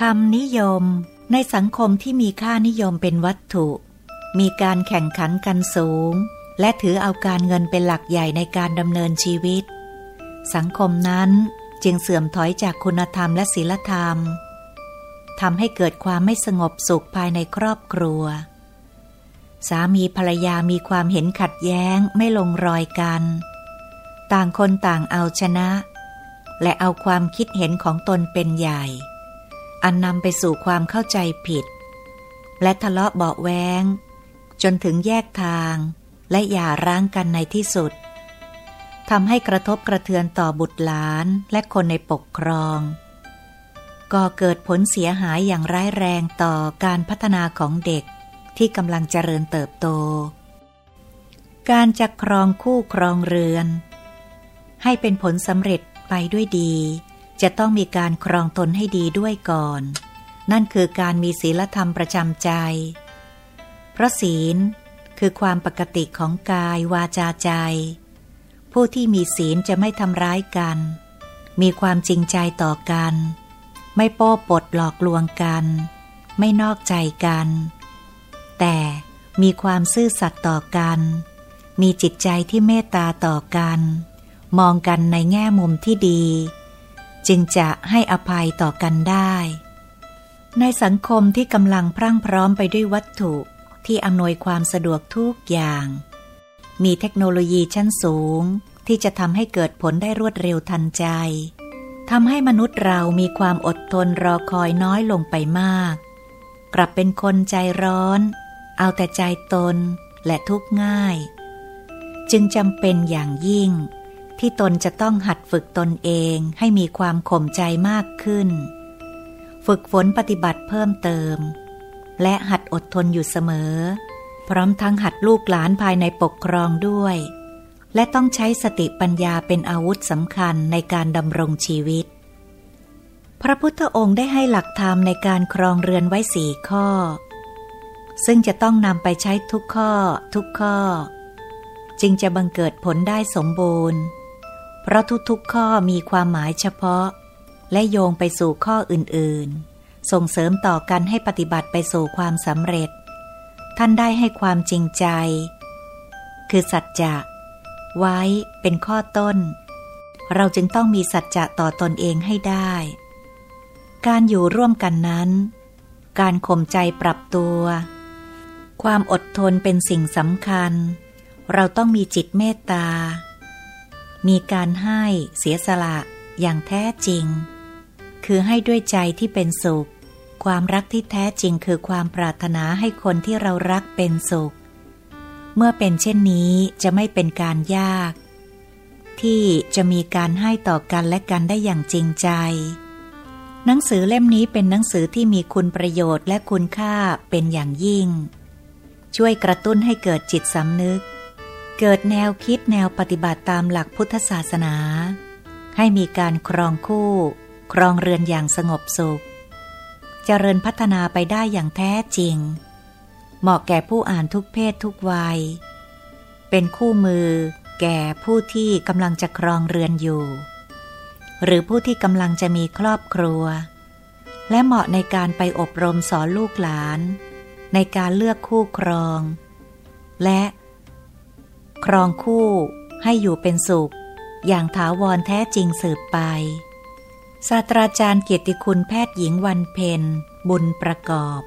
คำนิยม ในสังคมที่มีค่านิยมเป็นวัตถุ มีการแข่งขันกันสูง และถือเอาการเงินเป็นหลักใหญ่ในการดำเนินชีวิต สังคมนั้นจึงเสื่อมถอยจากคุณธรรมและศีลธรรมทำให้เกิดความไม่สงบสุขภายในครอบครัว สามีภรรยามีความเห็นขัดแย้งไม่ลงรอยกัน ต่างคนต่างเอาชนะ และเอาความคิดเห็นของตนเป็นใหญ่ อันนำไปสู่ความเข้าใจผิด และทะเลาะเบาแวงจนถึงแยกทางและหย่าร้างกันในที่สุดทำให้กระทบกระเทือนต่อบุตรหลานและคนในปกครองก่อเกิดผลเสียหายอย่างร้ายแรงต่อการพัฒนาของเด็กที่กำลังเจริญเติบโต การจะครองคู่ครองเรือน ให้เป็นผลสำเร็จไปด้วยดี จะต้องมีการครองตนให้ดีด้วยก่อน นั่นคือการมีศีลธรรมประจำใจ เพราะศีลคือความปกติของกายวาจาใจ ผู้ที่มีศีลจะไม่ทำร้ายกัน มีความจริงใจต่อกัน ไม่โป้ปดหลอกลวงกัน ไม่นอกใจกัน แต่มีความซื่อสัตย์ต่อกัน มีจิตใจที่เมตตาต่อกัน มองกันในแง่มุมที่ดี จึงจะให้อภัยต่อกันได้ ในสังคมที่กำลังพรั่งพร้อมไปด้วยวัตถุที่อำนวยความสะดวกทุกอย่าง มีเทคโนโลยีชั้นสูงที่จะทำให้เกิดผลได้รวดเร็วทันใจทำให้มนุษย์เรามีความอดทนรอคอยน้อยลงไปมาก กลับเป็นคนใจร้อน เอาแต่ใจตนและทุกข์ง่าย จึงจำเป็นอย่างยิ่ง ที่ตนจะต้องหัดฝึกตนเองให้มีความข่มใจมากขึ้น ฝึกฝนปฏิบัติเพิ่มเติม และหัดอดทนอยู่เสมอ พร้อมทั้งหัดลูกหลานภายในปกครองด้วย และต้องใช้สติปัญญาเป็นอาวุธสำคัญในการดำรงชีวิต พระพุทธองค์ได้ให้หลักธรรมในการครองเรือนไว้สี่ข้อ ซึ่งจะต้องนำไปใช้ทุกข้อ ทุกข้อ จึงจะบังเกิดผลได้สมบูรณ์ เพราะทุกๆข้อมีความหมายเฉพาะ และโยงไปสู่ข้ออื่นๆ ส่งเสริมต่อกันให้ปฏิบัติไปสู่ความสำเร็จ ท่านได้ให้ความจริงใจ คือสัจจะ ไว้เป็นข้อต้น เราจึงต้องมีสัจจะต่อตอนเองให้ได้ การอยู่ร่วมกันนั้น การข่มใจปรับตัว ความอดทนเป็นสิ่งสำคัญ เราต้องมีจิตเมตตา มีการให้เสียสละอย่างแท้จริง คือให้ด้วยใจที่เป็นสุข ความรักที่แท้จริงคือความปรารถนาให้คนที่เรารักเป็นสุข เมื่อเป็นเช่นนี้จะไม่เป็นการยาก ที่จะมีการให้ต่อกันและกันได้อย่างจริงใจ หนังสือเล่มนี้เป็นหนังสือที่มีคุณประโยชน์และคุณค่าเป็นอย่างยิ่ง ช่วยกระตุ้นให้เกิดจิตสำนึก เกิดแนวคิดแนวปฏิบัติตามหลักพุทธศาสนา ให้มีการครองคู่ ครองเรือนอย่างสงบสุขจเจริญพัฒนาไปได้อย่างแท้จริง เหมาะแก่ผู้อ่านทุกเพศทุกวัย เป็นคู่มือแก่ผู้ที่กำลังจะครองเรือนอยู่ หรือผู้ที่กำลังจะมีครอบครัว และเหมาะในการไปอบรมสอนลูกหลาน ในการเลือกคู่ครอง และ ครองคู่ให้อยู่เป็นสุข อย่างถาวรแท้จริงสืบไป ศาสตราจารย์เกียรติคุณแพทย์หญิงวันเพนบุญประกอบ